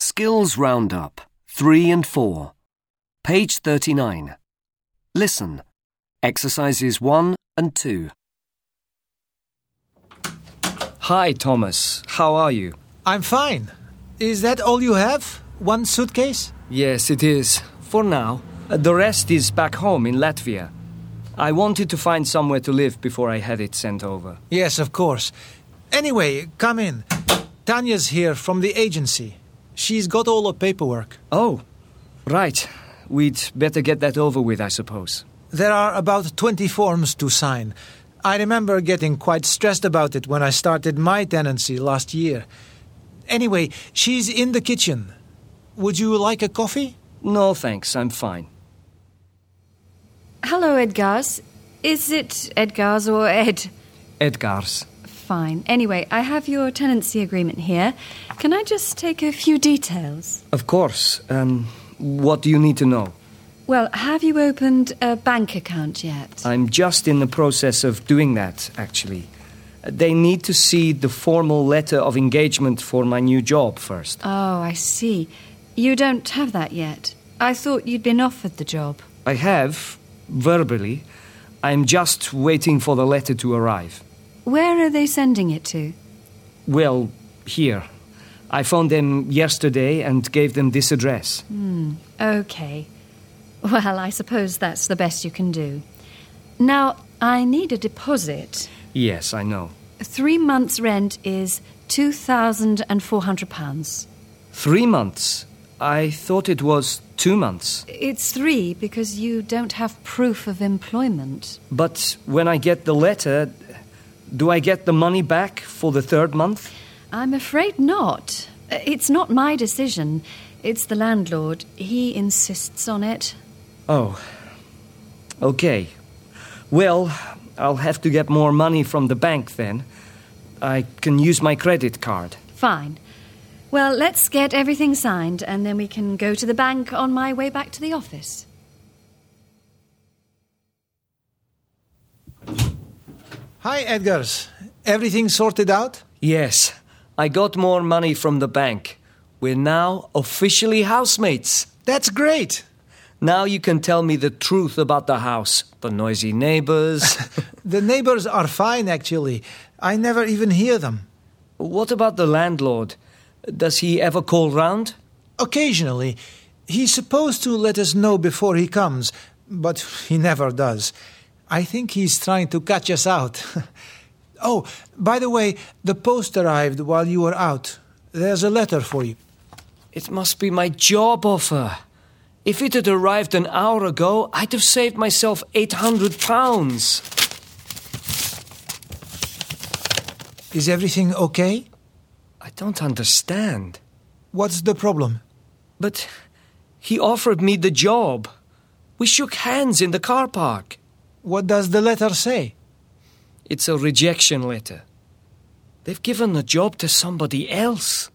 Skills Roundup 3 and 4. Page 39. Listen. Exercises 1 and 2. Hi, Thomas. How are you? I'm fine. Is that all you have? One suitcase? Yes, it is. For now. Uh, The rest is back home in Latvia. I wanted to find somewhere to live before I had it sent over. Yes, of course. Anyway, come in. Tanya's here from the agency. She's got all the paperwork. Oh, right. We'd better get that over with, I suppose. There are about 20 forms to sign. I remember getting quite stressed about it when I started my tenancy last year. Anyway, she's in the kitchen. Would you like a coffee? No, thanks. I'm fine. Hello, Edgars. Is it Edgars or Ed? Edgar's. Fine. Anyway, I have your tenancy agreement here. Can I just take a few details? Of course. Um, what do you need to know? Well, have you opened a bank account yet? I'm just in the process of doing that, actually. They need to see the formal letter of engagement for my new job first. Oh, I see. You don't have that yet. I thought you'd been offered the job. I have, verbally. I'm just waiting for the letter to arrive. Where are they sending it to? Well, here. I phoned them yesterday and gave them this address. Hmm, okay. Well, I suppose that's the best you can do. Now, I need a deposit. Yes, I know. Three months' rent is £2,400. Three months. I thought it was two months. It's three because you don't have proof of employment. But when I get the letter, do I get the money back for the third month? I'm afraid not. It's not my decision. It's the landlord. He insists on it. Oh. Okay. Well, I'll have to get more money from the bank then. I can use my credit card. Fine. Well, let's get everything signed and then we can go to the bank on my way back to the office. Hi, Edgars. Everything sorted out? Yes, I got more money from the bank. We're now officially housemates. That's great. Now you can tell me the truth about the house. The noisy neighbors. The neighbors are fine, actually. I never even hear them. what about the landlord? Does he ever call round? Occasionally. He's supposed to let us know before he comes, but he never does. I think he's trying to catch us out. oh, by the way, the post arrived while you were out. There's a letter for you. It must be my job offer. If it had arrived an hour ago, I'd have saved myself 800 pounds. Is everything okay? I don't understand. What's the problem? But he offered me the job. We shook hands in the car park. What does the letter say? It's a rejection letter. They've given the job to somebody else.